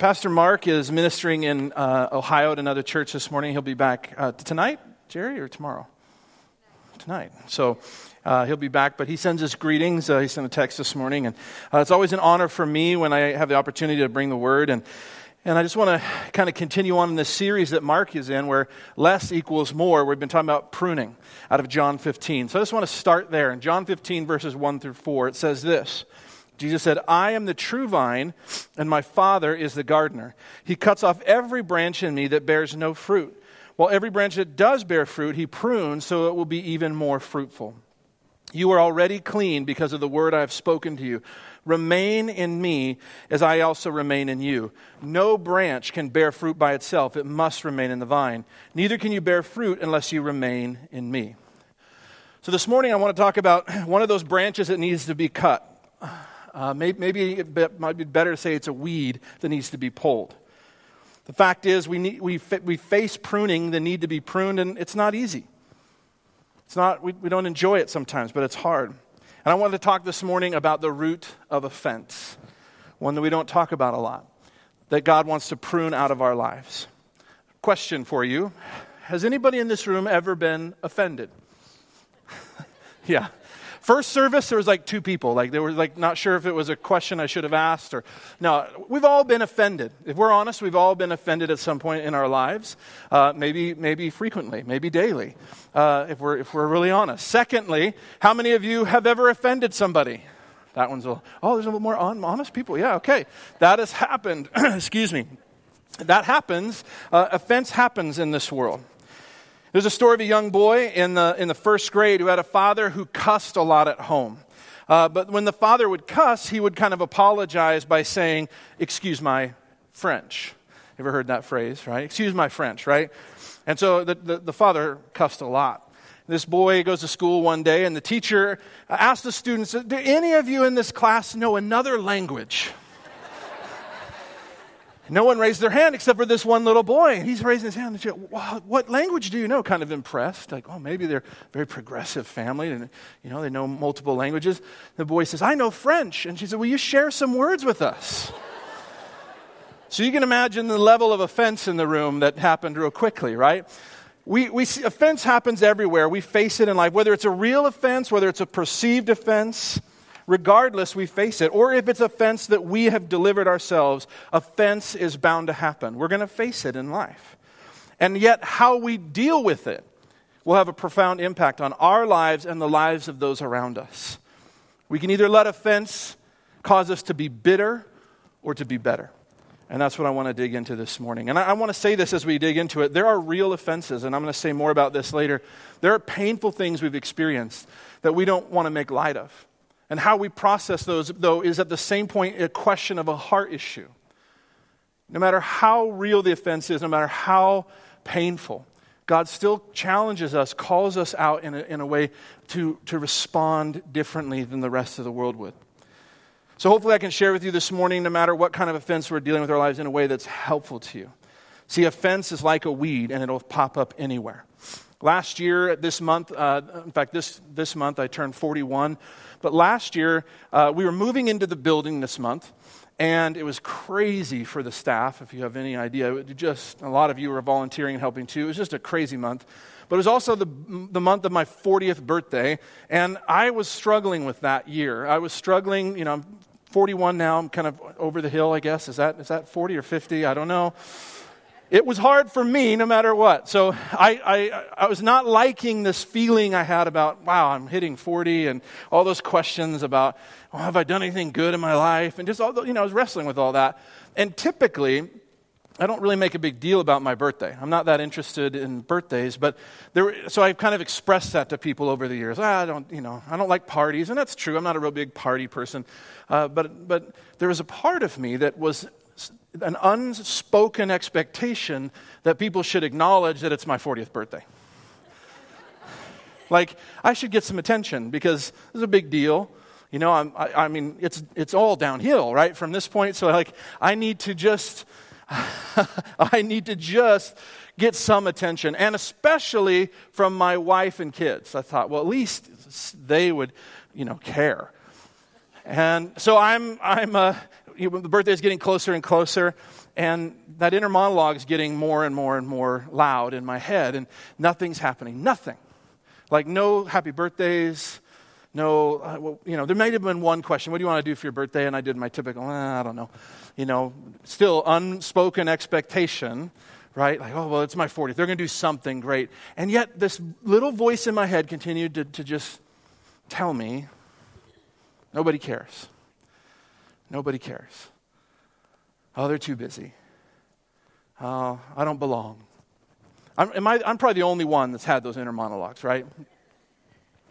Pastor Mark is ministering in uh, Ohio at another church this morning. He'll be back uh, tonight, Jerry, or tomorrow? Tonight. So uh, he'll be back, but he sends us greetings. Uh, he sent a text this morning, and uh, it's always an honor for me when I have the opportunity to bring the word. And and I just want to kind of continue on in this series that Mark is in, where less equals more. We've been talking about pruning out of John 15. So I just want to start there. In John 15, verses 1 through 4, it says this. Jesus said, I am the true vine, and my Father is the gardener. He cuts off every branch in me that bears no fruit, while every branch that does bear fruit, he prunes so it will be even more fruitful. You are already clean because of the word I have spoken to you. Remain in me as I also remain in you. No branch can bear fruit by itself, it must remain in the vine. Neither can you bear fruit unless you remain in me. So, this morning I want to talk about one of those branches that needs to be cut. Uh, maybe, maybe it might be better to say it's a weed that needs to be pulled. The fact is, we, need, we, we face pruning, the need to be pruned, and it's not easy. It's not, we, we don't enjoy it sometimes, but it's hard. And I wanted to talk this morning about the root of offense, one that we don't talk about a lot, that God wants to prune out of our lives. Question for you Has anybody in this room ever been offended? yeah. First service, there was like two people. Like they were like not sure if it was a question I should have asked or no. We've all been offended. If we're honest, we've all been offended at some point in our lives. Uh, maybe maybe frequently, maybe daily. Uh, if we're if we're really honest. Secondly, how many of you have ever offended somebody? That one's a oh, there's a little more honest people. Yeah, okay, that has happened. Excuse me. That happens. Uh, offense happens in this world. There's a story of a young boy in the, in the first grade who had a father who cussed a lot at home. Uh, but when the father would cuss, he would kind of apologize by saying, Excuse my French. Ever heard that phrase, right? Excuse my French, right? And so the, the, the father cussed a lot. This boy goes to school one day, and the teacher asked the students, Do any of you in this class know another language? No one raised their hand except for this one little boy. And he's raising his hand. And she, what language do you know? Kind of impressed. Like, oh, maybe they're a very progressive family and, you know, they know multiple languages. The boy says, I know French. And she said, will you share some words with us? so you can imagine the level of offense in the room that happened real quickly, right? We, we see offense happens everywhere. We face it in life, whether it's a real offense, whether it's a perceived offense regardless we face it. Or if it's offense that we have delivered ourselves, offense is bound to happen. We're going to face it in life. And yet, how we deal with it will have a profound impact on our lives and the lives of those around us. We can either let offense cause us to be bitter or to be better. And that's what I want to dig into this morning. And I, I, want to say this as we dig into it. There are real offenses, and I'm going to say more about this later. There are painful things we've experienced that we don't want to make light of. And how we process those, though, is at the same point a question of a heart issue. No matter how real the offense is, no matter how painful, God still challenges us, calls us out in a, in a way to, to respond differently than the rest of the world would. So, hopefully, I can share with you this morning, no matter what kind of offense we're dealing with our lives, in a way that's helpful to you. See, offense is like a weed, and it'll pop up anywhere. Last year, this month, uh, in fact, this, this month, I turned 41. But last year, uh, we were moving into the building this month, and it was crazy for the staff, if you have any idea. Just, a lot of you were volunteering and helping too. It was just a crazy month. But it was also the, the month of my 40th birthday, and I was struggling with that year. I was struggling, you know, I'm 41 now, I'm kind of over the hill, I guess. Is that, is that 40 or 50? I don't know it was hard for me no matter what. So I, I, I was not liking this feeling I had about, wow, I'm hitting 40 and all those questions about, well, have I done anything good in my life? And just all the, you know, I was wrestling with all that. And typically, I don't really make a big deal about my birthday. I'm not that interested in birthdays, but there, so I've kind of expressed that to people over the years. Ah, I don't, you know, I don't like parties, and that's true. I'm not a real big party person, uh, but but there was a part of me that was an unspoken expectation that people should acknowledge that it's my 40th birthday. like, I should get some attention because this is a big deal. You know, I, I mean, it's, it's all downhill, right, from this point. So, like, I need to just, I need to just get some attention, and especially from my wife and kids. I thought, well, at least they would, you know, care. And so I'm, I'm, uh, the birthday is getting closer and closer. and that inner monologue is getting more and more and more loud in my head, and nothing's happening. Nothing. Like, no happy birthdays, no, uh, well, you know, there might have been one question. What do you want to do for your birthday? And I did my typical, eh, I don't know. You know, still unspoken expectation, right? Like, oh, well, it's my 40th. They're going to do something great. And yet, this little voice in my head continued to, to just tell me nobody cares. Nobody cares. Oh, they're too busy. Oh, I don't belong. I'm, I, I'm probably the only one that's had those inner monologues, right?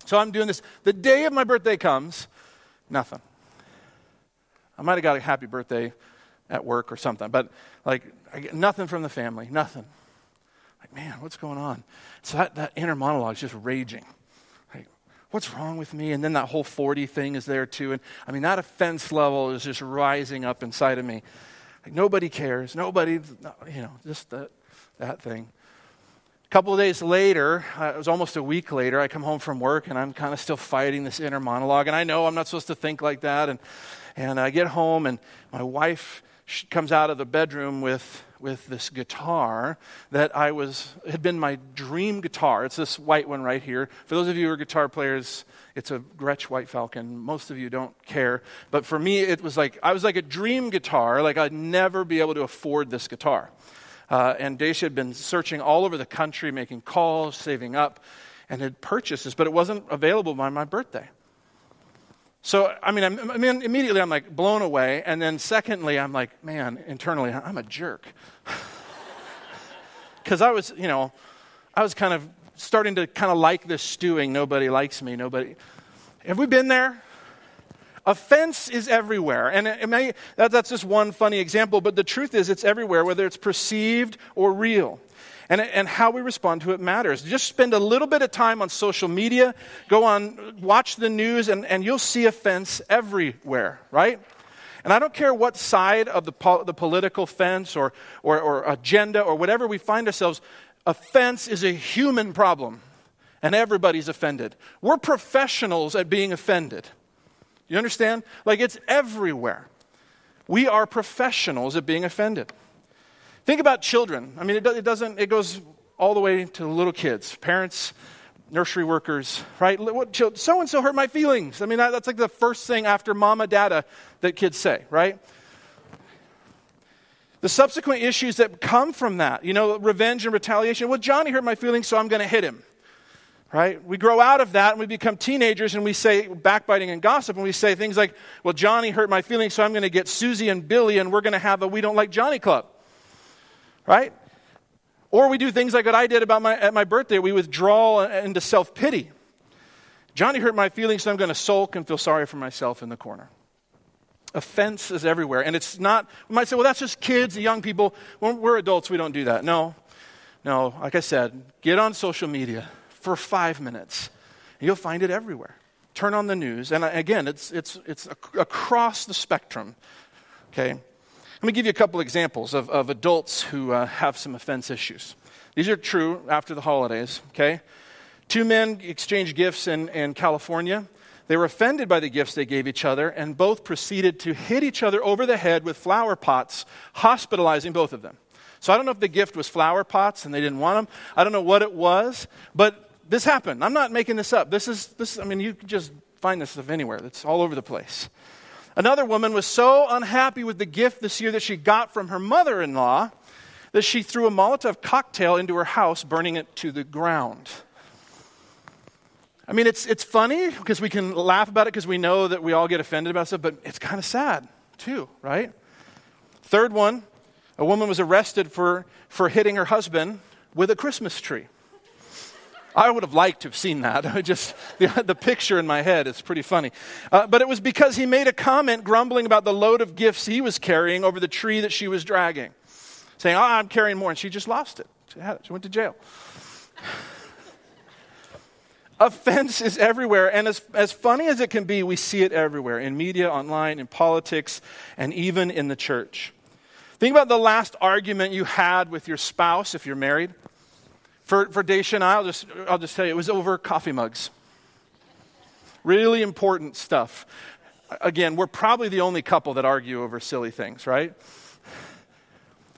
So I'm doing this. The day of my birthday comes, nothing. I might have got a happy birthday at work or something, but like nothing from the family, nothing. Like, man, what's going on? So that, that inner monologue is just raging. What's wrong with me? And then that whole 40 thing is there too. And I mean, that offense level is just rising up inside of me. Like, nobody cares. Nobody, you know, just that, that thing. A couple of days later, uh, it was almost a week later, I come home from work and I'm kind of still fighting this inner monologue. And I know I'm not supposed to think like that. And, and I get home and my wife she comes out of the bedroom with, with this guitar that I was, had been my dream guitar. It's this white one right here. For those of you who are guitar players, it's a Gretsch White Falcon. Most of you don't care. But for me, it was like, I was like a dream guitar. Like I'd never be able to afford this guitar. Uh, and Daisha had been searching all over the country, making calls, saving up, and had purchased this, but it wasn't available by my birthday. So, I mean, I'm, I mean, immediately I'm like blown away. And then, secondly, I'm like, man, internally, I'm a jerk. Because I was, you know, I was kind of starting to kind of like this stewing. Nobody likes me. Nobody. Have we been there? Offense is everywhere. And it may, that, that's just one funny example, but the truth is it's everywhere, whether it's perceived or real. And, and how we respond to it matters. Just spend a little bit of time on social media, go on, watch the news, and, and you'll see offense everywhere, right? And I don't care what side of the, po- the political fence or, or, or agenda or whatever we find ourselves, offense is a human problem, and everybody's offended. We're professionals at being offended. You understand? Like it's everywhere. We are professionals at being offended. Think about children. I mean, it, it doesn't, it goes all the way to little kids, parents, nursery workers, right? So and so hurt my feelings. I mean, that, that's like the first thing after mama, dada that kids say, right? The subsequent issues that come from that, you know, revenge and retaliation. Well, Johnny hurt my feelings, so I'm going to hit him right? We grow out of that and we become teenagers and we say backbiting and gossip and we say things like, well, Johnny hurt my feelings, so I'm going to get Susie and Billy and we're going to have a We Don't Like Johnny Club, right? Or we do things like what I did about my, at my birthday. We withdraw into self pity. Johnny hurt my feelings, so I'm going to sulk and feel sorry for myself in the corner. Offense is everywhere. And it's not, we might say, well, that's just kids, young people. When we're adults, we don't do that. No. No, like I said, get on social media for five minutes. You'll find it everywhere. Turn on the news. And uh, again, it's, it's, it's across the spectrum. Okay? Let me give you a couple examples of, of adults who uh, have some offense issues. These are true after the holidays. Okay? Two men exchanged gifts in, in California. They were offended by the gifts they gave each other, and both proceeded to hit each other over the head with flower pots, hospitalizing both of them. So I don't know if the gift was flower pots and they didn't want them. I don't know what it was, but this happened. I'm not making this up. This is, this, I mean, you can just find this stuff anywhere. It's all over the place. Another woman was so unhappy with the gift this year that she got from her mother in law that she threw a Molotov cocktail into her house, burning it to the ground. I mean, it's, it's funny because we can laugh about it because we know that we all get offended about stuff, but it's kind of sad too, right? Third one a woman was arrested for, for hitting her husband with a Christmas tree. I would have liked to have seen that. I just the, the, picture in my head is pretty funny. Uh, but it was because he made a comment grumbling about the load of gifts he was carrying over the tree that she was dragging, saying, "Oh, I'm carrying more," and she just lost it. She had it. She went to jail. Offense is everywhere, and as, as funny as it can be, we see it everywhere in media, online, in politics, and even in the church. Think about the last argument you had with your spouse if you're married. For, for Daisha and I, I'll just, I'll just tell you, it was over coffee mugs. Really important stuff. Again, we're probably the only couple that argue over silly things, right?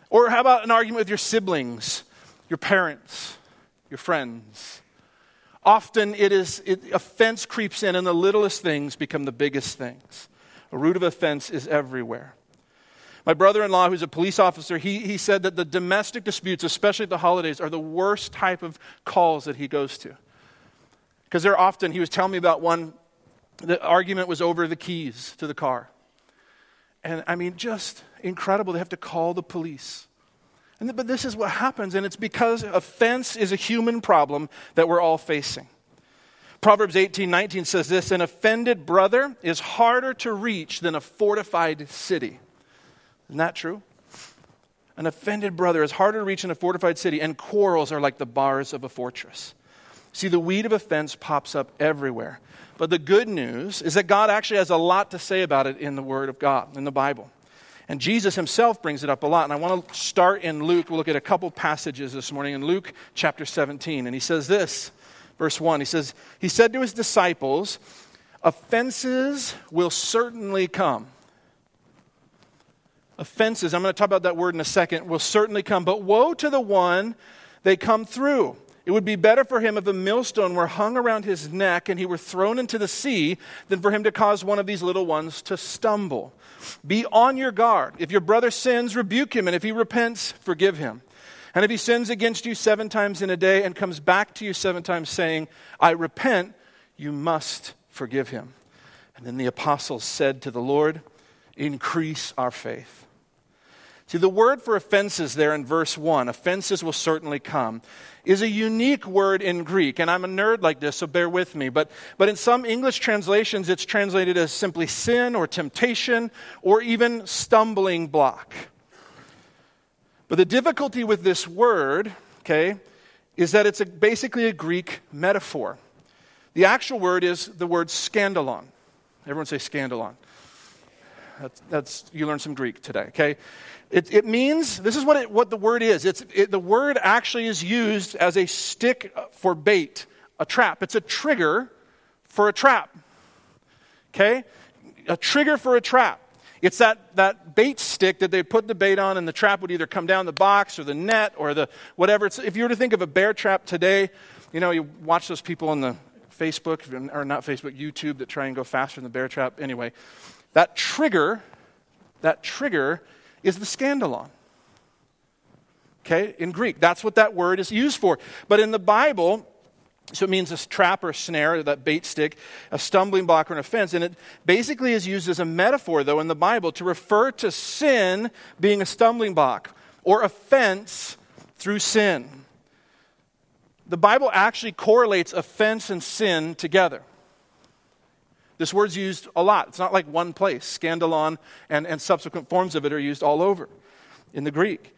Or how about an argument with your siblings, your parents, your friends? Often it is, it, offense creeps in, and the littlest things become the biggest things. A root of offense is everywhere. My brother in law, who's a police officer, he, he said that the domestic disputes, especially at the holidays, are the worst type of calls that he goes to. Because they're often, he was telling me about one, the argument was over the keys to the car. And I mean, just incredible. They have to call the police. And, but this is what happens, and it's because offense is a human problem that we're all facing. Proverbs 18 19 says this An offended brother is harder to reach than a fortified city. Isn't that true? An offended brother is harder to reach in a fortified city, and quarrels are like the bars of a fortress. See, the weed of offense pops up everywhere. But the good news is that God actually has a lot to say about it in the Word of God, in the Bible. And Jesus himself brings it up a lot. And I want to start in Luke. We'll look at a couple passages this morning in Luke chapter 17. And he says this, verse 1. He says, He said to his disciples, Offenses will certainly come offenses, I'm going to talk about that word in a second, will certainly come. But woe to the one they come through. It would be better for him if a millstone were hung around his neck and he were thrown into the sea than for him to cause one of these little ones to stumble. Be on your guard. If your brother sins, rebuke him, and if he repents, forgive him. And if he sins against you seven times in a day and comes back to you seven times saying, I repent, you must forgive him. And then the apostles said to the Lord, Increase our faith. See, the word for offenses there in verse 1, offenses will certainly come, is a unique word in Greek. And I'm a nerd like this, so bear with me. But, but in some English translations, it's translated as simply sin or temptation or even stumbling block. But the difficulty with this word, okay, is that it's a, basically a Greek metaphor. The actual word is the word scandalon. Everyone say scandalon. That's, that's, you learned some Greek today, okay? It, it means, this is what, it, what the word is. It's, it, the word actually is used as a stick for bait, a trap. It's a trigger for a trap, okay? A trigger for a trap. It's that, that bait stick that they put the bait on, and the trap would either come down the box or the net or the whatever. It's, if you were to think of a bear trap today, you know, you watch those people on the Facebook, or not Facebook, YouTube that try and go faster than the bear trap. Anyway, that trigger, that trigger is the scandalon. Okay, in Greek, that's what that word is used for. But in the Bible, so it means a trap or a snare, that bait stick, a stumbling block or an offense. And it basically is used as a metaphor, though, in the Bible to refer to sin being a stumbling block or offense through sin. The Bible actually correlates offense and sin together. This word's used a lot. It's not like one place. Scandalon and, and subsequent forms of it are used all over in the Greek.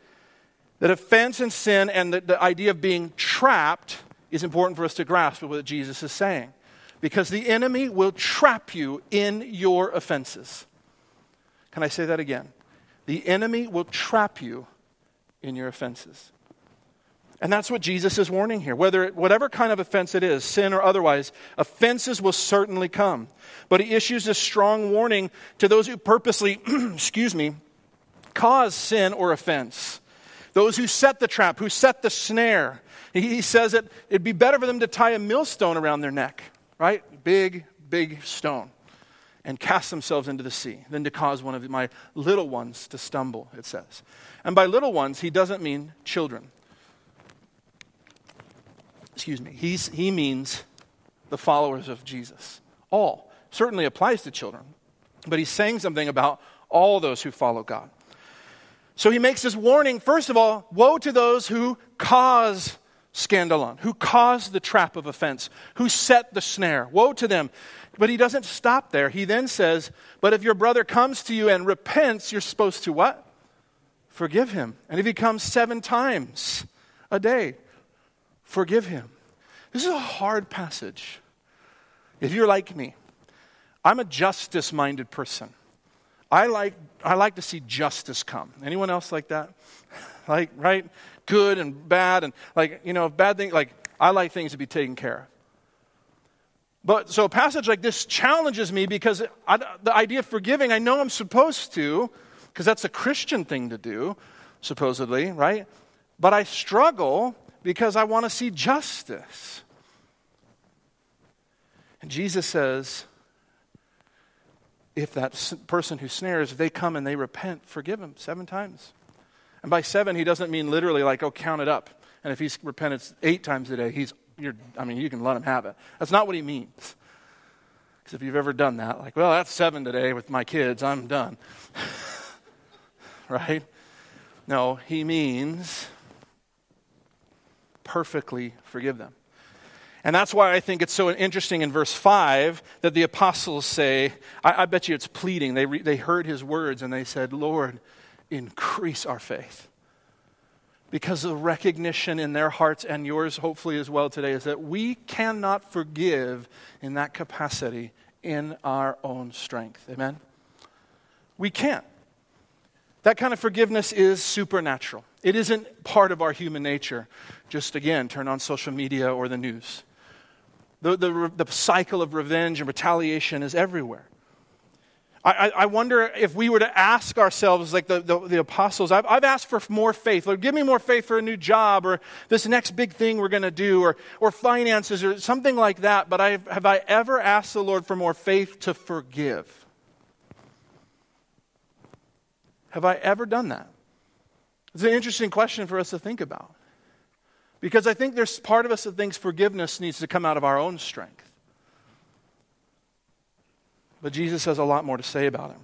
That offense and sin and the, the idea of being trapped is important for us to grasp with what Jesus is saying. Because the enemy will trap you in your offenses. Can I say that again? The enemy will trap you in your offenses. And that's what Jesus is warning here. Whether whatever kind of offense it is, sin or otherwise, offenses will certainly come. But he issues a strong warning to those who purposely, excuse me, cause sin or offense. Those who set the trap, who set the snare. He says that it'd be better for them to tie a millstone around their neck, right? Big, big stone, and cast themselves into the sea than to cause one of my little ones to stumble, it says. And by little ones, he doesn't mean children excuse me, he's, he means the followers of Jesus. All. Certainly applies to children, but he's saying something about all those who follow God. So he makes this warning first of all, woe to those who cause scandalon, who cause the trap of offense, who set the snare. Woe to them. But he doesn't stop there. He then says, But if your brother comes to you and repents, you're supposed to what? Forgive him. And if he comes seven times a day, forgive him. This is a hard passage. If you're like me, I'm a justice minded person. I like, I like to see justice come. Anyone else like that? like, right? Good and bad, and like, you know, bad things, like, I like things to be taken care of. But so a passage like this challenges me because I, the idea of forgiving, I know I'm supposed to, because that's a Christian thing to do. supposedly, right? But I struggle because I want to see justice. And Jesus says, if that person who snares, if they come and they repent, forgive them seven times. And by seven, he doesn't mean literally like, oh, count it up. And if he's repented eight times a day, he's, you're, I mean, you can let him have it. That's not what he means. Because if you've ever done that, like, well, that's seven today with my kids, I'm done. right? No, he means perfectly forgive them. And that's why I think it's so interesting in verse 5 that the apostles say, I, I bet you it's pleading. They, re, they heard his words and they said, Lord, increase our faith. Because the recognition in their hearts and yours, hopefully, as well today, is that we cannot forgive in that capacity in our own strength. Amen? We can't. That kind of forgiveness is supernatural. It isn't part of our human nature. Just again, turn on social media or the news. The, the, the cycle of revenge and retaliation is everywhere. I, I wonder if we were to ask ourselves, like the, the, the apostles, I've, I've, asked for more faith. Lord, give me more faith for a new job or this next big thing we're going to do or, or finances or something like that. But I've, have I ever asked the Lord for more faith to forgive? Have I ever done that? It's an interesting question for us to think about. Because I think there's part of us that thinks forgiveness needs to come out of our own strength. But Jesus has a lot more to say about it.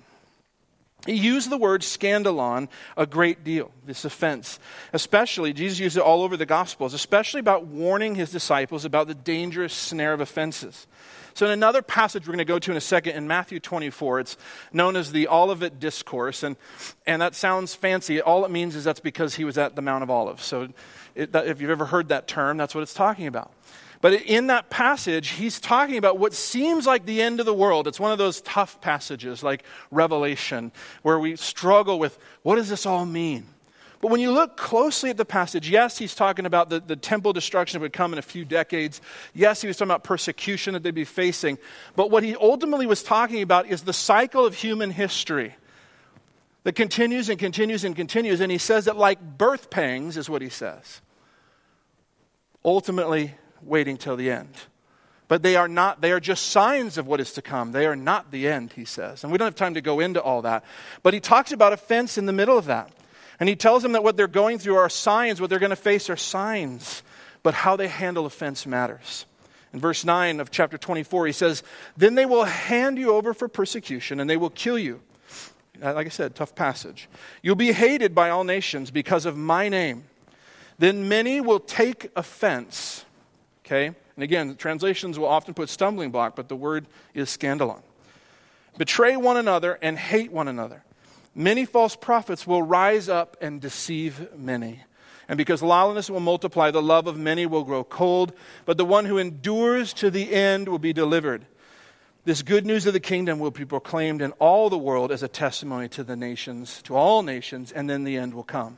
He used the word scandalon a great deal, this offense. Especially, Jesus used it all over the Gospels, especially about warning his disciples about the dangerous snare of offenses. So, in another passage we're going to go to in a second, in Matthew 24, it's known as the Olivet Discourse. And, and that sounds fancy. All it means is that's because he was at the Mount of Olives. So, it, that, if you've ever heard that term, that's what it's talking about. But in that passage, he's talking about what seems like the end of the world. It's one of those tough passages like Revelation, where we struggle with what does this all mean? But when you look closely at the passage, yes, he's talking about the, the temple destruction that would come in a few decades. Yes, he was talking about persecution that they'd be facing. But what he ultimately was talking about is the cycle of human history that continues and continues and continues. And he says that, like birth pangs, is what he says. Ultimately, waiting till the end. But they are not, they are just signs of what is to come. They are not the end, he says. And we don't have time to go into all that. But he talks about offense in the middle of that. And he tells them that what they're going through are signs, what they're going to face are signs, but how they handle offense matters. In verse 9 of chapter 24, he says, Then they will hand you over for persecution, and they will kill you. Uh, like I said, tough passage. You'll be hated by all nations because of my name. Then many will take offense Okay? And again, translations will often put stumbling block, but the word is scandalon. Betray one another and hate one another. Many false prophets will rise up and deceive many. And because lawlessness will multiply, the love of many will grow cold, but the one who endures to the end will be delivered. This good news of the kingdom will be proclaimed in all the world as a testimony to the nations, to all nations, and then the end will come.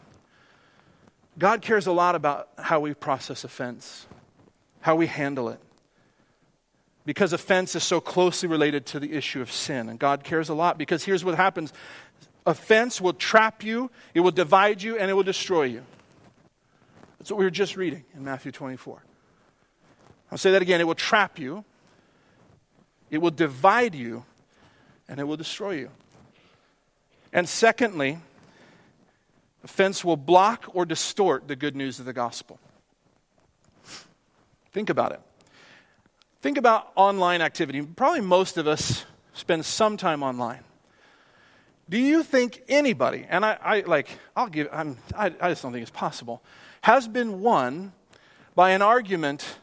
God cares a lot about how we process offense how we handle it. Because offense is so closely related to the issue of sin. And God cares a lot because here's what happens offense will trap you, it will divide you, and it will destroy you. That's what we were just reading in Matthew 24. I'll say that again it will trap you, it will divide you, and it will destroy you. And secondly, offense will block or distort the good news of the gospel. Think about it. Think about online activity. Probably most of us spend some time online. Do you think anybody, and I, I like, I'll give, I'm, I, I just don't think it's possible, has been won by an argument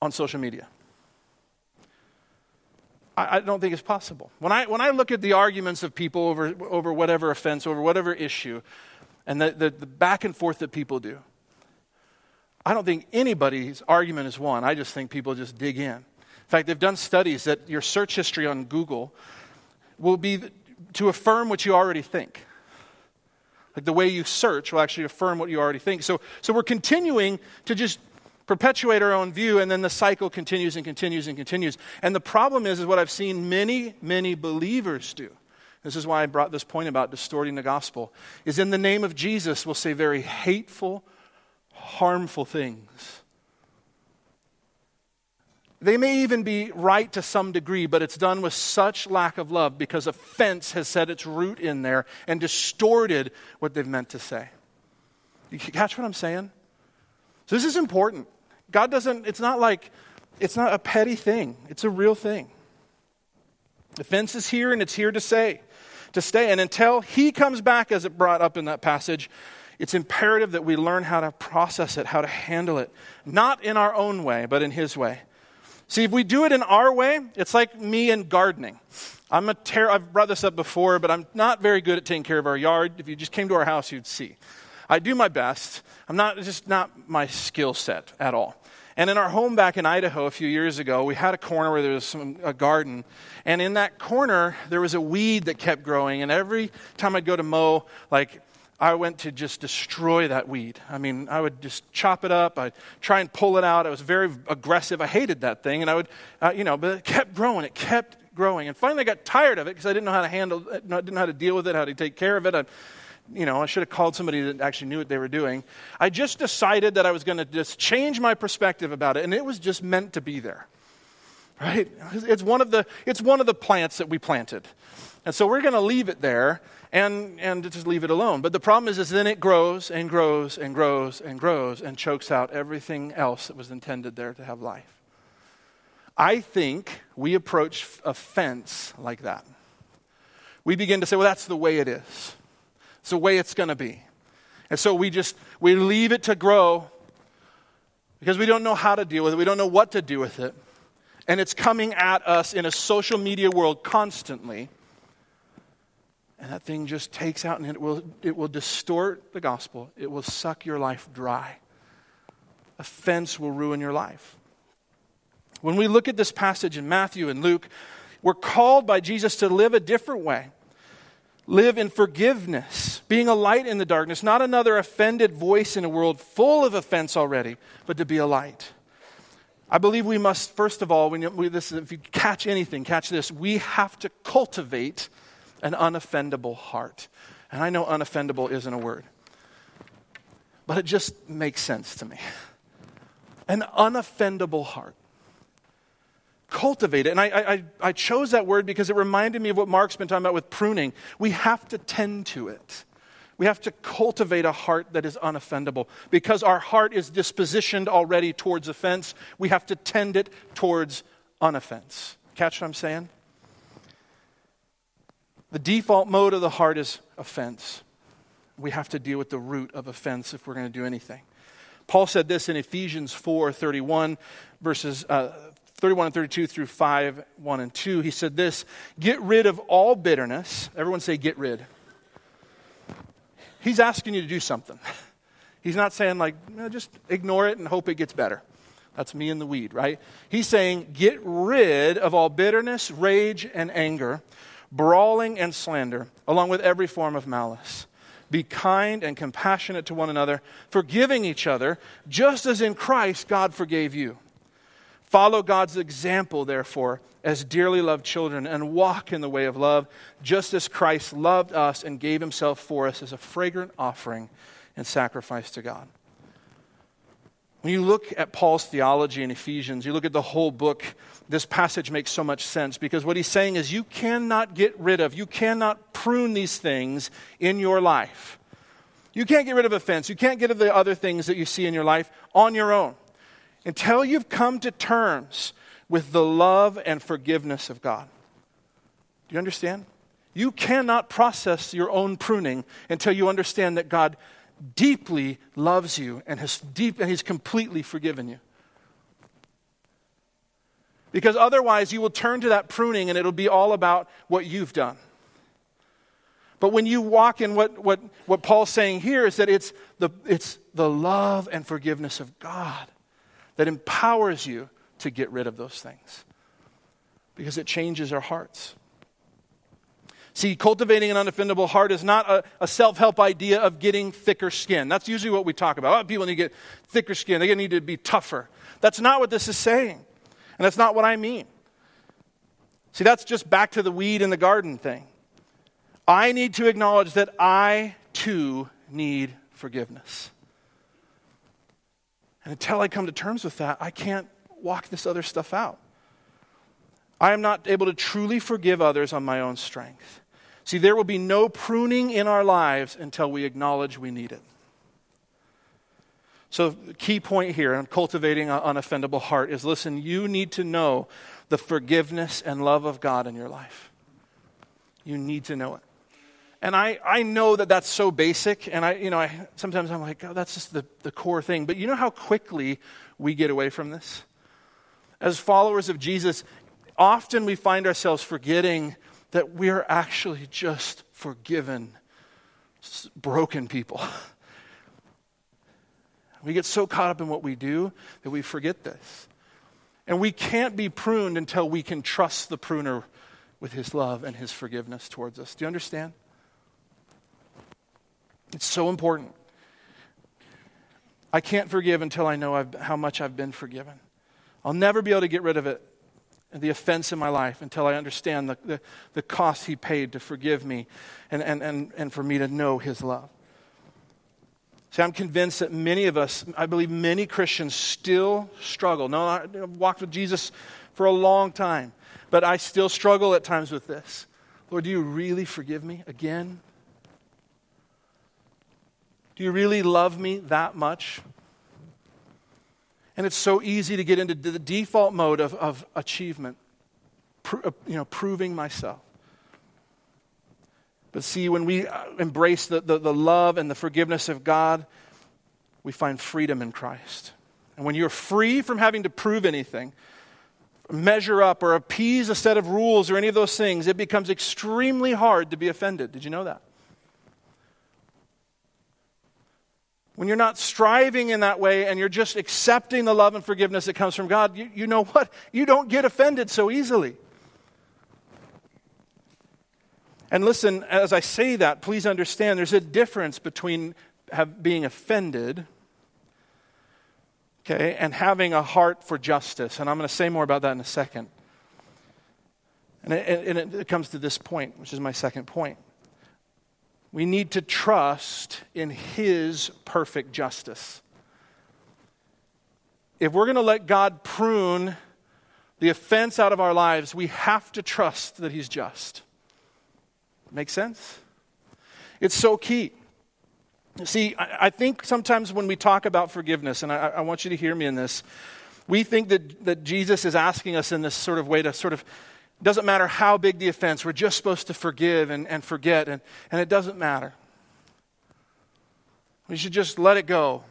on social media? I, don't think it's possible. When I, when I look at the arguments of people over, over whatever offense, over whatever issue, and the, the, the back and forth that people do, I don't think anybody's argument is won. I just think people just dig in. In fact, they've done studies that your search history on Google will be to affirm what you already think. Like the way you search will actually affirm what you already think. So, so we're continuing to just perpetuate our own view, and then the cycle continues and continues and continues. And the problem is, is what I've seen many, many believers do. this is why I brought this point about distorting the gospel, is in the name of Jesus, we'll say very hateful, harmful things. They may even be right to some degree, but it's done with such lack of love because offense has set its root in there and distorted what they've meant to say. You catch what I'm saying? So this is important. God doesn't, it's not like, it's not a petty thing, it's a real thing. Offense is here and it's here to say to stay. And until he comes back, as it brought up in that passage, it's imperative that we learn how to process it, how to handle it, not in our own way, but in his way. See, if we do it in our way, it's like me and gardening. I'm a ter- I've brought this up before, but I'm not very good at taking care of our yard. If you just came to our house, you'd see. I do my best. I'm not just not my skill set at all. And in our home back in Idaho a few years ago, we had a corner where there was some, a garden. And in that corner, there was a weed that kept growing. And every time I'd go to mow, like, I went to just destroy that weed. I mean, I would just chop it up. I'd try and pull it out. I was very aggressive. I hated that thing. And I would, uh, you know, but it kept growing. It kept growing. And finally, I got tired of it because I didn't know how to handle it, I didn't know how to deal with it, how to take care of it. I, you know, I should have called somebody that actually knew what they were doing. I just decided that I was going to just change my perspective about it, and it was just meant to be there. Right? It's one of the, it's one of the plants that we planted. And so we're going to leave it there and, and just leave it alone. But the problem is, is then it grows and grows and grows and grows and chokes out everything else that was intended there to have life. I think we approach offense like that. We begin to say, well, that's the way it is. It's the way it's going to be. And so we just we leave it to grow because we don't know how to deal with it. We don't know what to do with it. And it's coming at us in a social media world constantly. And that thing just takes out and it will, it will distort the gospel. It will suck your life dry. Offense will ruin your life. When we look at this passage in Matthew and Luke, we're called by Jesus to live a different way live in forgiveness, being a light in the darkness, not another offended voice in a world full of offense already, but to be a light. I believe we must, first of all, when we, this, if you catch anything, catch this. We have to cultivate an unoffendable heart. And I know unoffendable isn't a word, but it just makes sense to me. An unoffendable heart cultivate it. And I, I, I chose that word because it reminded me of what Mark's been talking about with pruning. We have to tend to it. We have to cultivate a heart that is unoffendable. Because our heart is dispositioned already towards offense, we have to tend it towards unoffense. Catch what I'm saying? The default mode of the heart is offense. We have to deal with the root of offense if we're going to do anything. Paul said this in Ephesians 4 31, verses uh, 31 and 32 through 5, 1 and 2, he said this Get rid of all bitterness. Everyone say, get rid. He's asking you to do something. He's not saying, like, no, just ignore it and hope it gets better. That's me in the weed, right? He's saying, get rid of all bitterness, rage, and anger, brawling and slander, along with every form of malice. Be kind and compassionate to one another, forgiving each other, just as in Christ God forgave you. Follow God's example, therefore, as dearly loved children, and walk in the way of love, just as Christ loved us and gave himself for us as a fragrant offering and sacrifice to God. When you look at Paul's theology in Ephesians, you look at the whole book, this passage makes so much sense because what he's saying is you cannot get rid of, you cannot prune these things in your life. You can't get rid of offense. You can't get rid of the other things that you see in your life on your own until you've come to terms with the love and forgiveness of God. Do you understand? You cannot process your own pruning until you understand that God deeply loves you and has deep and he's completely forgiven you. Because otherwise you will turn to that pruning and it'll be all about what you've done. But when you walk in what, what, what Paul's saying here is that it's the, it's the love and forgiveness of God that empowers you to get rid of those things because it changes our hearts. See, cultivating an unoffendable heart is not a, a self help idea of getting thicker skin. That's usually what we talk about. Oh, people need to get thicker skin, they need to be tougher. That's not what this is saying. And that's not what I mean. See, that's just back to the weed in the garden thing. I need to acknowledge that I too need forgiveness. And until I come to terms with that, I can't walk this other stuff out. I am not able to truly forgive others on my own strength. See, there will be no pruning in our lives until we acknowledge we need it. So, key point here in cultivating an unoffendable heart is listen, you need to know the forgiveness and love of God in your life. You need to know it. And I, I know that that's so basic, and I, you know, I, sometimes I'm like, oh, that's just the, the core thing. But you know how quickly we get away from this? As followers of Jesus, often we find ourselves forgetting that we're actually just forgiven, broken people. We get so caught up in what we do that we forget this. And we can't be pruned until we can trust the pruner with his love and his forgiveness towards us. Do you understand? It's so important. I can't forgive until I know I've, how much I've been forgiven. I'll never be able to get rid of it, the offense in my life, until I understand the, the, the cost he paid to forgive me and, and, and, and for me to know his love. See, I'm convinced that many of us, I believe many Christians still struggle. No, I've walked with Jesus for a long time, but I still struggle at times with this. Lord, do you really forgive me again? Do you really love me that much? And it's so easy to get into the default mode of, of achievement, uh, you know, proving myself. But see, when we uh, embrace the, the, the love and the forgiveness of God, we find freedom in Christ. And when you're free from having to prove anything, measure up or appease a set of rules or any of those things, it becomes extremely hard to be offended. Did you know that? When you're not striving in that way and you're just accepting the love and forgiveness that comes from God, you, you know what? You don't get offended so easily. And listen, as I say that, please understand there's a difference between have, being offended okay, and having a heart for justice. And I'm going to say more about that in a second. And it, and it comes to this point, which is my second point. We need to trust in His perfect justice. If we're going to let God prune the offense out of our lives, we have to trust that He's just. Make sense? It's so key. See, I, think sometimes when we talk about forgiveness, and I, I want you to hear me in this, we think that, that Jesus is asking us in this sort of way to sort of doesn't matter how big the offense, we're just supposed to forgive and, and forget, and, and it doesn't matter. We should just let it go.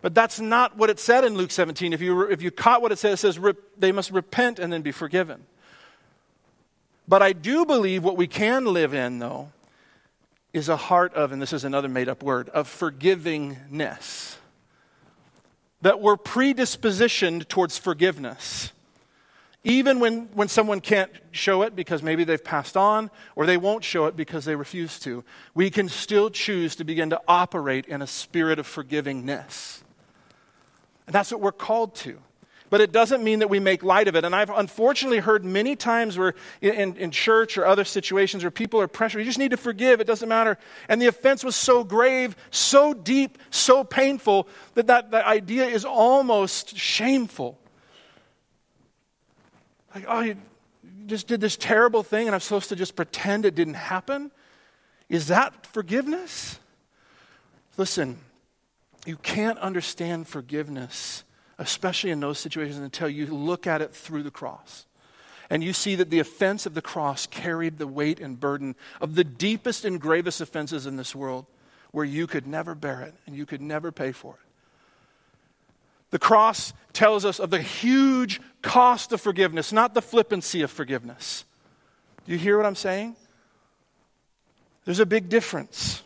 But that's not what it said in Luke 17. If you, if you caught what it says, it says they must repent and then be forgiven. But I do believe what we can live in, though, is a heart of, and this is another made up word, of forgivingness. That we're predispositioned towards forgiveness. Even when, when someone can't show it because maybe they've passed on, or they won't show it because they refuse to, we can still choose to begin to operate in a spirit of forgivingness. And that's what we're called to. But it doesn't mean that we make light of it. And I've unfortunately heard many times where in, in church or other situations where people are pressured, you just need to forgive, it doesn't matter. And the offense was so grave, so deep, so painful that that, that idea is almost shameful. Like, oh, you just did this terrible thing and I'm supposed to just pretend it didn't happen? Is that forgiveness? Listen, you can't understand forgiveness, especially in those situations, until you look at it through the cross. And you see that the offense of the cross carried the weight and burden of the deepest and gravest offenses in this world, where you could never bear it and you could never pay for it. The cross tells us of the huge cost of forgiveness, not the flippancy of forgiveness. Do you hear what I'm saying? There's a big difference.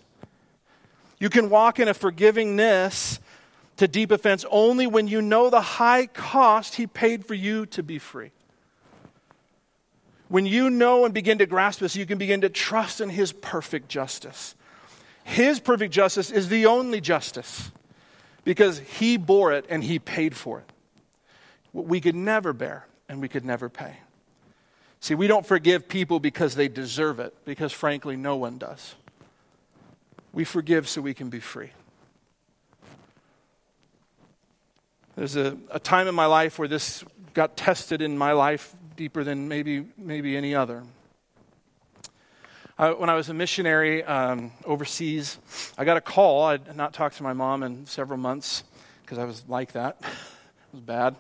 You can walk in a forgivingness to deep offense only when you know the high cost he paid for you to be free. When you know and begin to grasp this, you can begin to trust in his perfect justice. His perfect justice is the only justice because he bore it and he paid for it. What we could never bear and we could never pay. See, we don't forgive people because they deserve it, because frankly, no one does. We forgive so we can be free. There's a, a time in my life where this got tested in my life deeper than maybe, maybe any other. When I was a missionary um, overseas, I got a call. I'd not talked to my mom in several months because I was like that. it was bad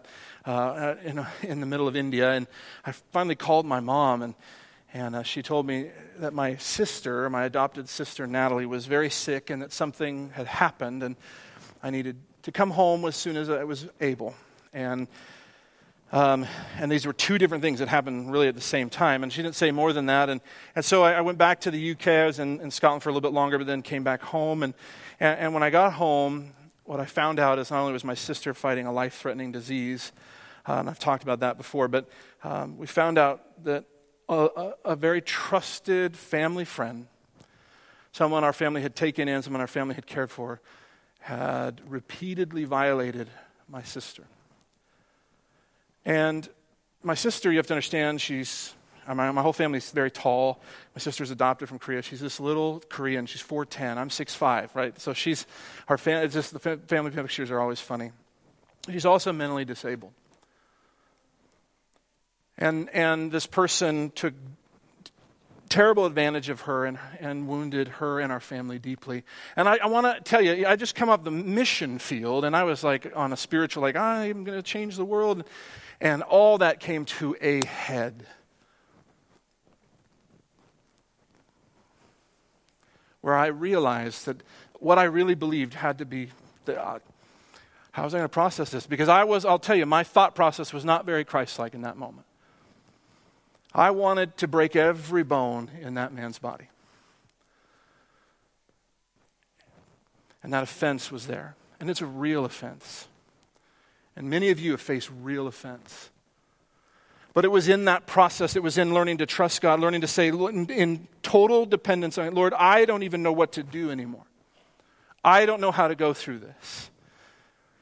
uh, in, in the middle of India. And I finally called my mom, and, and uh, she told me that my sister, my adopted sister Natalie, was very sick and that something had happened, and I needed to come home as soon as I was able. And um, and these were two different things that happened really at the same time. And she didn't say more than that. And, and so I, I went back to the UK. I was in, in, Scotland for a little bit longer, but then came back home. And, and, and when I got home, what I found out is not only was my sister fighting a life threatening disease, uh, and I've talked about that before, but um, we found out that a, a, a very trusted family friend, someone our family had taken in, someone our family had cared for, had repeatedly violated my sister. And my sister, you have to understand, she's, uh, my, my whole family's very tall. My sister's adopted from Korea. She's this little Korean. She's 4'10. I'm 6'5, right? So she's, our fam- just the family pictures are always funny. She's also mentally disabled. And, and this person took terrible advantage of her and, and wounded her and our family deeply. And I, I want to tell you, I just come off the mission field and I was like on a spiritual, like, I'm going to change the world. And all that came to a head. Where I realized that what I really believed had to be that, uh, how was I going to process this? Because I was, I'll tell you, my thought process was not very Christ like in that moment. I wanted to break every bone in that man's body. And that offense was there. And it's a real offense. And many of you have faced real offense. But it was in that process, it was in learning to trust God, learning to say, in total dependence on Lord, I don't even know what to do anymore. I don't know how to go through this.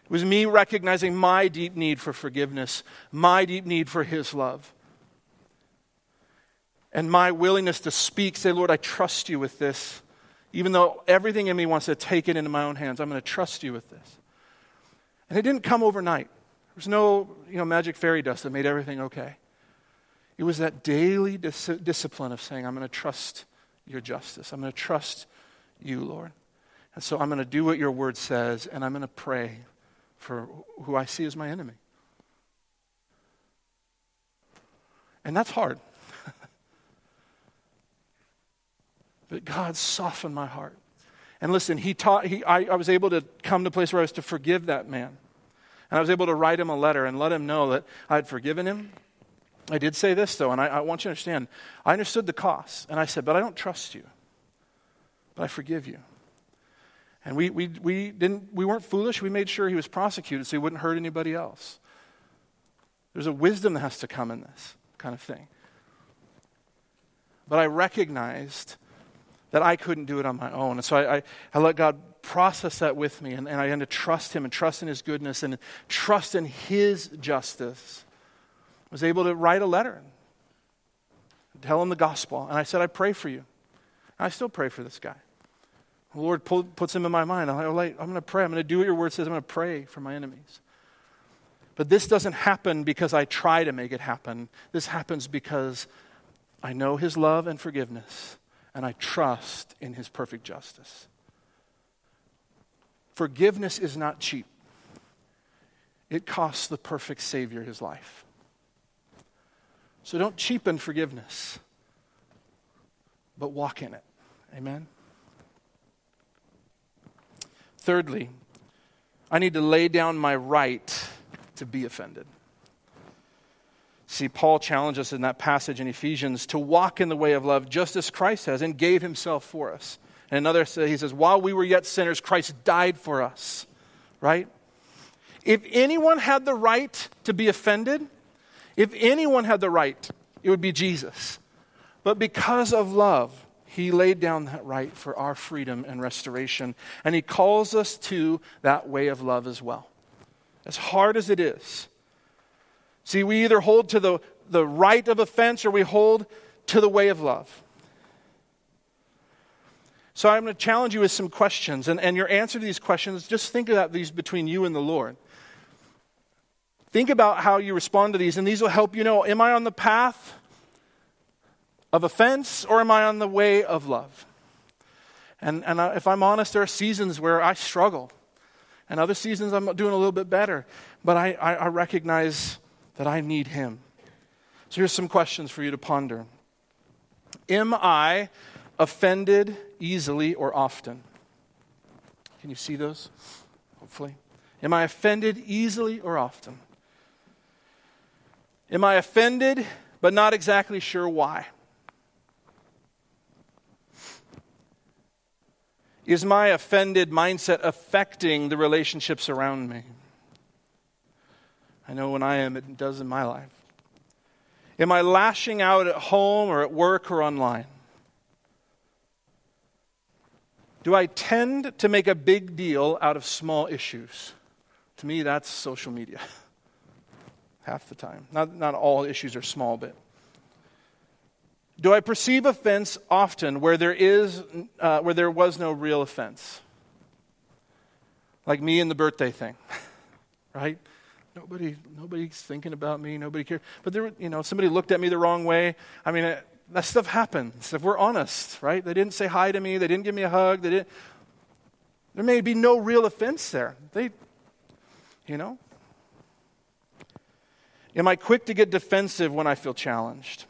It was me recognizing my deep need for forgiveness, my deep need for His love, and my willingness to speak, say, Lord, I trust you with this. Even though everything in me wants to take it into my own hands, I'm going to trust you with this. And it didn't come overnight. There was no you know, magic fairy dust that made everything okay. It was that daily dis- discipline of saying, I'm going to trust your justice. I'm going to trust you, Lord. And so I'm going to do what your word says, and I'm going to pray for who I see as my enemy. And that's hard. But God softened my heart. And listen, he taught, he, I, I was able to come to a place where I was to forgive that man. And I was able to write him a letter and let him know that I had forgiven him. I did say this, though, and I, I want you to understand. I understood the cost. And I said, But I don't trust you. But I forgive you. And we, we, we, didn't, we weren't foolish. We made sure he was prosecuted so he wouldn't hurt anybody else. There's a wisdom that has to come in this kind of thing. But I recognized that I couldn't do it on my own. And so I, I, I let God process that with me, and, and I had to trust Him and trust in His goodness and trust in His justice. I was able to write a letter and tell him the gospel. And I said, I pray for you. And I still pray for this guy. The Lord pull, puts him in my mind. I'm, like, oh, I'm going to pray. I'm going to do what your word says. I'm going to pray for my enemies. But this doesn't happen because I try to make it happen. This happens because I know His love and forgiveness, and I trust in His perfect justice. Forgiveness is not cheap, it costs the perfect Savior his life. So don't cheapen forgiveness, but walk in it. Amen? Thirdly, I need to lay down my right to be offended. See, Paul challenges us in that passage in Ephesians to walk in the way of love just as Christ has and gave himself for us. And another, he says, while we were yet sinners, Christ died for us, right? If anyone had the right to be offended, if anyone had the right, it would be Jesus. But because of love, he laid down that right for our freedom and restoration. And he calls us to that way of love as well. As hard as it is. See, we either hold to the, the right of offense or we hold to the way of love. So I'm going to challenge you with some questions. And, and your answer to these questions, just think about these between you and the Lord. Think about how you respond to these, and these will help you know am I on the path of offense or am I on the way of love? And, and if I'm honest, there are seasons where I struggle, and other seasons I'm doing a little bit better. But I, I, I recognize that I need Him. So here's some questions for you to ponder Am I offended easily or often? Can you see those? Hopefully. Am I offended easily or often? Am I offended but not exactly sure why? Is my offended mindset affecting the relationships around me? I know when I am, it does in my life. Am I lashing out at home or at work or online? Do I tend to make a big deal out of small issues? To me, that's social media. Half the time. Not, not all issues are small, but. Do I perceive offense often where there, is, uh, where there was no real offense? Like me and the birthday thing, right? Nobody, nobody's thinking about me. Nobody cares. But there, you know, somebody looked at me the wrong way. I mean, it, that stuff happens. If we're honest, right? They didn't say hi to me. They didn't give me a hug. They didn't. There may be no real offense there. They, you know. Am I quick to get defensive when I feel challenged?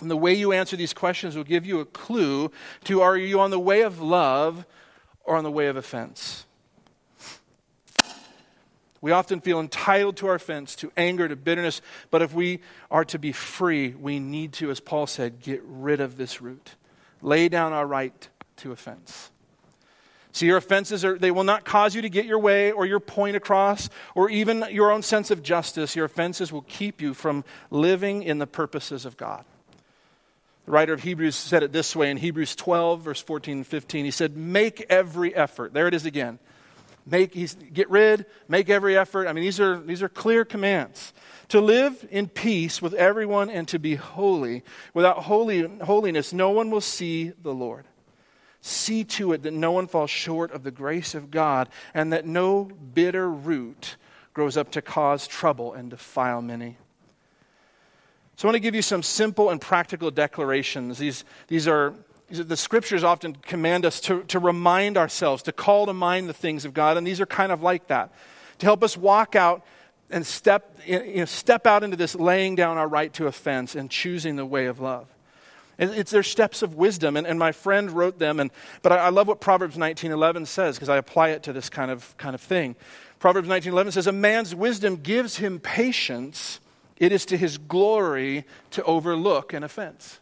And the way you answer these questions will give you a clue to are you on the way of love or on the way of offense? We often feel entitled to our offense, to anger, to bitterness, but if we are to be free, we need to, as Paul said, get rid of this root. Lay down our right to offense. See, your offenses are, they will not cause you to get your way or your point across or even your own sense of justice. Your offenses will keep you from living in the purposes of God. The writer of Hebrews said it this way in Hebrews 12, verse 14 and 15. He said, Make every effort. There it is again make, get rid, make every effort. I mean, these are, these are clear commands. To live in peace with everyone and to be holy. Without holy, holiness, no one will see the Lord. See to it that no one falls short of the grace of God and that no bitter root grows up to cause trouble and defile many. So, I want to give you some simple and practical declarations. These, these are the scriptures often command us to, to remind ourselves, to call to mind the things of God, and these are kind of like that. To help us walk out and step, you know, step out into this laying down our right to offense and choosing the way of love. It's their steps of wisdom, and, and my friend wrote them, and, but I, I love what Proverbs 19.11 says because I apply it to this kind of, kind of thing. Proverbs 19.11 says, A man's wisdom gives him patience. It is to his glory to overlook an offense.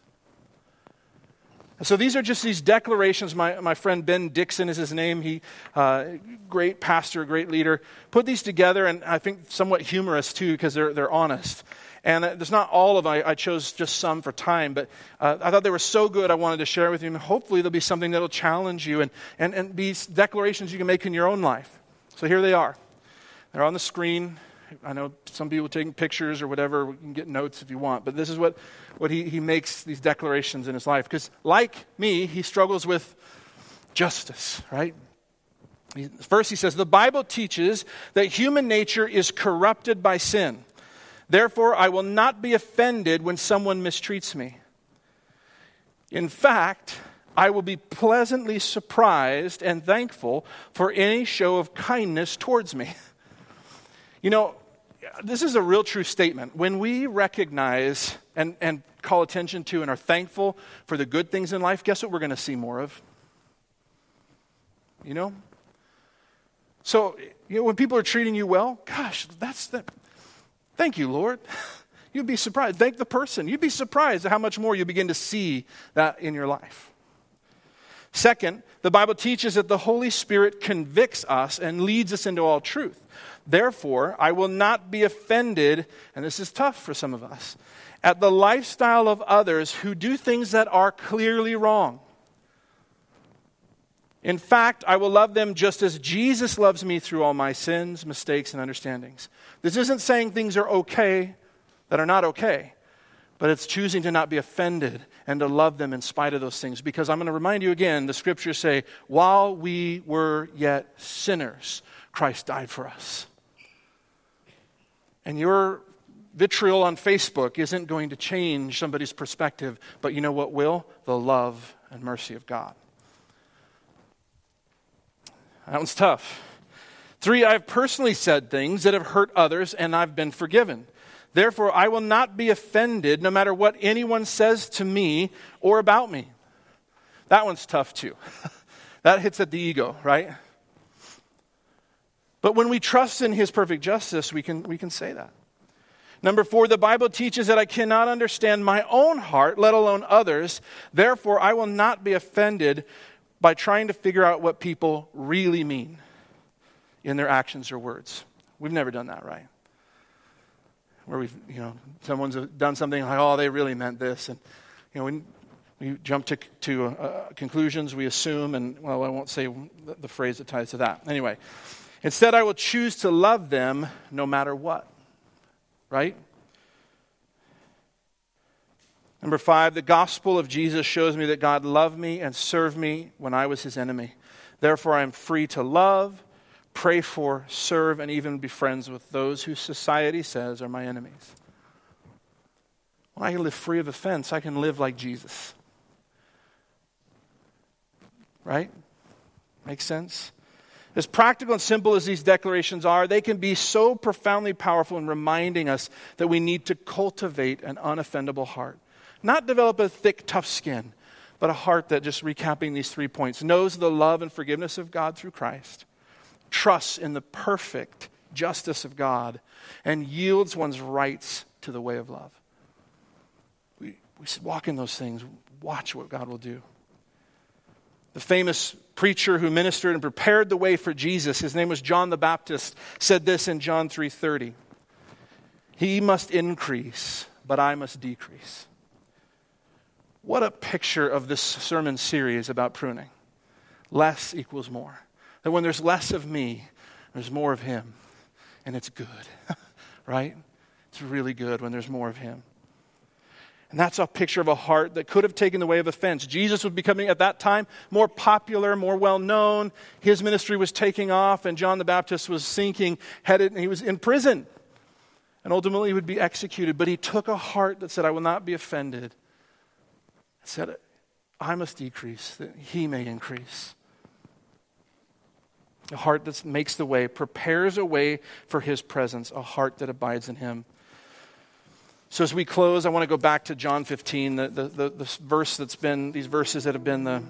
So these are just these declarations. My, my friend Ben Dixon is his name. He, uh, great pastor, great leader, put these together, and I think somewhat humorous too because they're, they're honest. And uh, there's not all of them. I, I chose just some for time, but uh, I thought they were so good I wanted to share with you. And hopefully there'll be something that'll challenge you and, and, and be declarations you can make in your own life. So here they are. They're on the screen. I know some people taking pictures or whatever. We can get notes if you want. But this is what, what he, he makes these declarations in his life. Because, like me, he struggles with justice, right? First, he says, The Bible teaches that human nature is corrupted by sin. Therefore, I will not be offended when someone mistreats me. In fact, I will be pleasantly surprised and thankful for any show of kindness towards me. You know, this is a real true statement. When we recognize and, and call attention to and are thankful for the good things in life, guess what we're going to see more of? You know? So, you know, when people are treating you well, gosh, that's the. Thank you, Lord. You'd be surprised. Thank the person. You'd be surprised at how much more you begin to see that in your life. Second, the Bible teaches that the Holy Spirit convicts us and leads us into all truth. Therefore, I will not be offended, and this is tough for some of us, at the lifestyle of others who do things that are clearly wrong. In fact, I will love them just as Jesus loves me through all my sins, mistakes, and understandings. This isn't saying things are okay that are not okay. But it's choosing to not be offended and to love them in spite of those things. Because I'm going to remind you again the scriptures say, while we were yet sinners, Christ died for us. And your vitriol on Facebook isn't going to change somebody's perspective, but you know what will? The love and mercy of God. That one's tough. Three, I've personally said things that have hurt others and I've been forgiven. Therefore, I will not be offended no matter what anyone says to me or about me. That one's tough too. that hits at the ego, right? But when we trust in his perfect justice, we can, we can say that. Number four, the Bible teaches that I cannot understand my own heart, let alone others. Therefore, I will not be offended by trying to figure out what people really mean in their actions or words. We've never done that, right? Where we've, you know, someone's done something like, oh, they really meant this. And, you know, we, we jump to, to uh, conclusions, we assume, and, well, I won't say the, the phrase that ties to that. Anyway, instead, I will choose to love them no matter what right? Number five, the gospel of Jesus shows me that God loved me and served me when I was his enemy. Therefore, I am free to love, pray for, serve, and even be friends with those who society says are my enemies. When I can live free of offense, I can live like Jesus. Right? Makes sense? As practical and simple as these declarations are, they can be so profoundly powerful in reminding us that we need to cultivate an unoffendable heart. Not develop a thick, tough skin, but a heart that, just recapping these three points, knows the love and forgiveness of God through Christ, trusts in the perfect justice of God, and yields one's rights to the way of love. We, we walk in those things, watch what God will do. The famous preacher who ministered and prepared the way for Jesus, his name was John the Baptist, said this in John 3:30. He must increase, but I must decrease. What a picture of this sermon series about pruning. Less equals more. That when there's less of me, there's more of him. And it's good, right? It's really good when there's more of him. And that's a picture of a heart that could have taken the way of offense. Jesus was becoming, at that time, more popular, more well known. His ministry was taking off, and John the Baptist was sinking, headed, and he was in prison. And ultimately, he would be executed. But he took a heart that said, I will not be offended. said, I must decrease, that he may increase. A heart that makes the way, prepares a way for his presence, a heart that abides in him. So, as we close, I want to go back to John 15, the, the, the, the, verse that's been, these verses that have been the,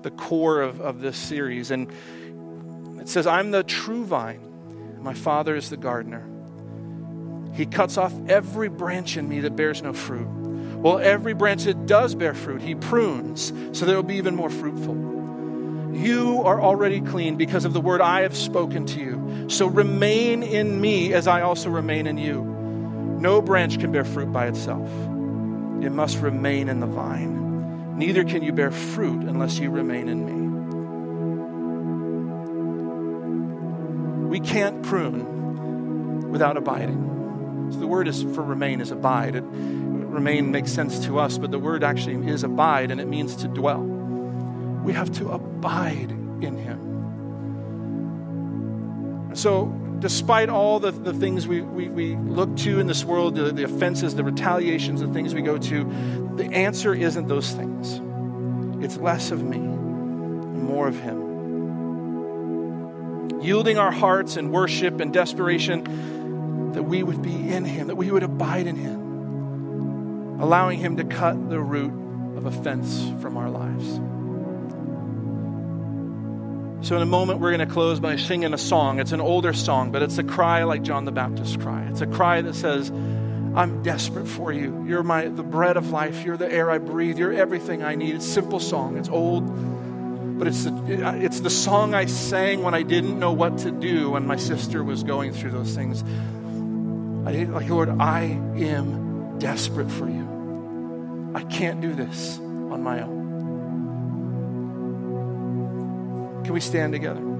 the core of, of this series. And it says, I'm the true vine, my Father is the gardener. He cuts off every branch in me that bears no fruit. Well, every branch that does bear fruit, He prunes so that it will be even more fruitful. You are already clean because of the word I have spoken to you. So remain in me as I also remain in you. No branch can bear fruit by itself, it must remain in the vine. Neither can you bear fruit unless you remain in me. We can't prune without abiding. So the word is for remain is abide. It, remain makes sense to us, but the word actually is abide and it means to dwell. We have to abide in him. So despite all the, the things we, we, we look to in this world, the, the offenses, the retaliations, the things we go to, the answer isn't those things. It's less of me and more of Him. Yielding our hearts in worship and desperation that we would be in Him, that we would abide in Him, allowing Him to cut the root of offense from our lives. So, in a moment, we're going to close by singing a song. It's an older song, but it's a cry like John the Baptist's cry. It's a cry that says, I'm desperate for you. You're my, the bread of life. You're the air I breathe. You're everything I need. It's a simple song. It's old, but it's the, it's the song I sang when I didn't know what to do when my sister was going through those things. I, like, Lord, I am desperate for you. I can't do this on my own. Can we stand together?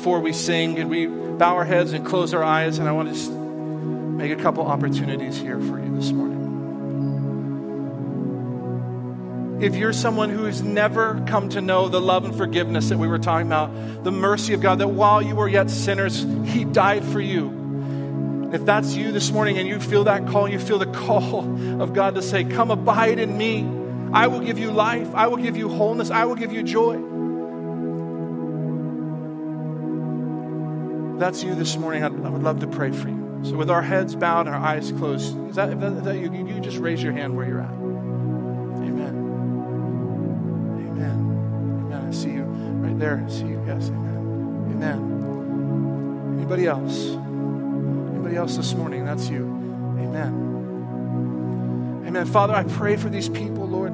before we sing and we bow our heads and close our eyes, and I want to just make a couple opportunities here for you this morning. If you're someone who has never come to know the love and forgiveness that we were talking about, the mercy of God, that while you were yet sinners, He died for you. If that's you this morning and you feel that call, you feel the call of God to say, Come abide in me. I will give you life. I will give you wholeness. I will give you joy. If that's you this morning. I would love to pray for you. So, with our heads bowed and our eyes closed, is that you? You just raise your hand where you're at. Amen. Amen. Amen. I see you right there. I see you. Yes. Amen. Amen. Anybody else? Anybody else this morning? That's you. Amen. Amen. Father, I pray for these people, Lord.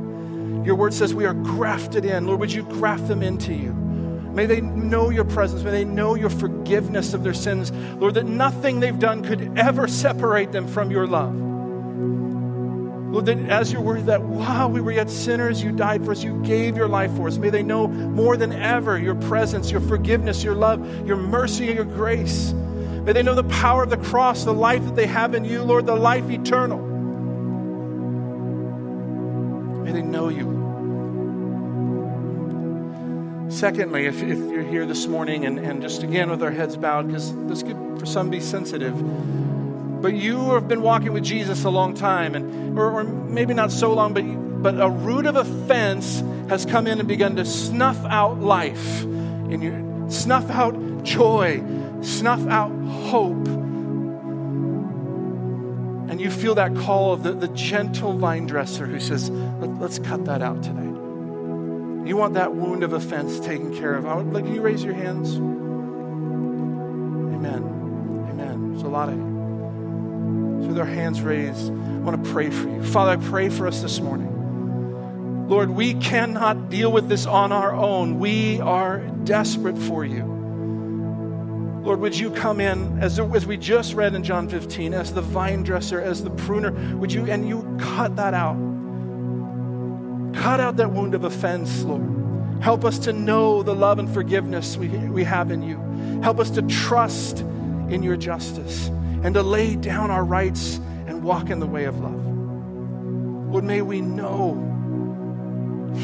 Your word says we are grafted in. Lord, would you graft them into you? May they know your presence. May they know your forgiveness of their sins. Lord, that nothing they've done could ever separate them from your love. Lord, that as your word, that while we were yet sinners, you died for us. You gave your life for us. May they know more than ever your presence, your forgiveness, your love, your mercy, and your grace. May they know the power of the cross, the life that they have in you, Lord, the life eternal. May they know you. Secondly, if, if you're here this morning and, and just again with our heads bowed, because this could for some be sensitive, but you have been walking with Jesus a long time, and or, or maybe not so long, but but a root of offense has come in and begun to snuff out life in you, snuff out joy, snuff out hope. And you feel that call of the, the gentle vine dresser who says, Let, us cut that out today. You want that wound of offense taken care of. Oh, Would, like, can you raise your hands? Amen. Amen. There's a lot of. So with our hands raised, I want to pray for you. Father, I pray for us this morning. Lord, we cannot deal with this on our own. We are desperate for you. Lord, would you come in, as, as we just read in John 15, as the vine dresser, as the pruner, would you, and you cut that out. Cut out that wound of offense, Lord. Help us to know the love and forgiveness we, we have in you. Help us to trust in your justice and to lay down our rights and walk in the way of love. Lord, may we know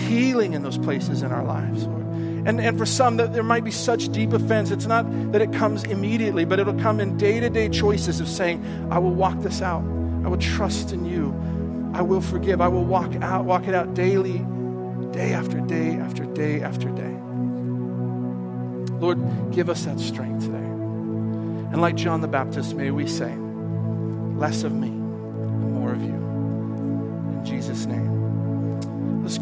healing in those places in our lives, Lord. And, and for some, that there might be such deep offense. It's not that it comes immediately, but it'll come in day to day choices of saying, I will walk this out. I will trust in you. I will forgive. I will walk out, walk it out daily, day after day after day after day. Lord, give us that strength today. And like John the Baptist, may we say, less of me and more of you. In Jesus' name.